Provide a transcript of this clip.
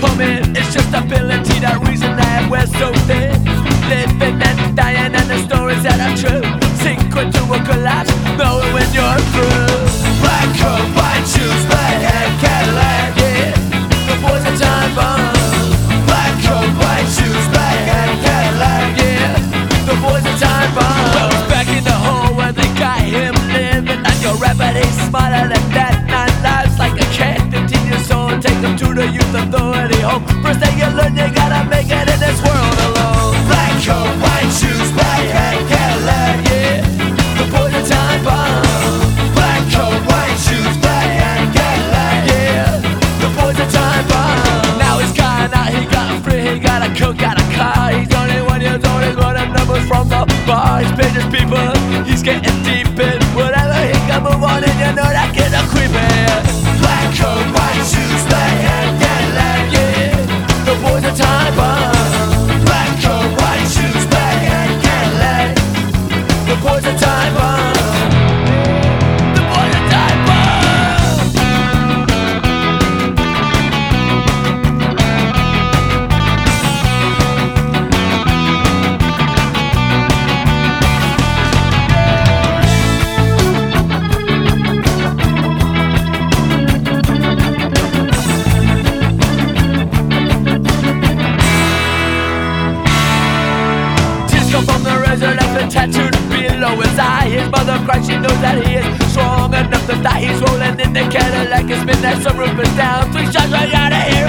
coming. It's just ability, that reason that we're so thin. Living and dying, and the stories that are true sink into a collapse. Youth home. First thing you learn, you gotta make it in this world alone. Black coat, white shoes, black hat, Cadillac, yeah. The boys are time bomb. Black coat, white shoes, black hat, Cadillac, yeah. The time bomb. Now he's gone he got free, he got a got a car. He's only one years old, he's running numbers from the bar. He's paid his people, he's getting deep tattooed below his eye. His mother cries, she knows that he is strong enough to die. He's rolling in the Cadillac, his midnight sunroof is down. Three shots right out of here.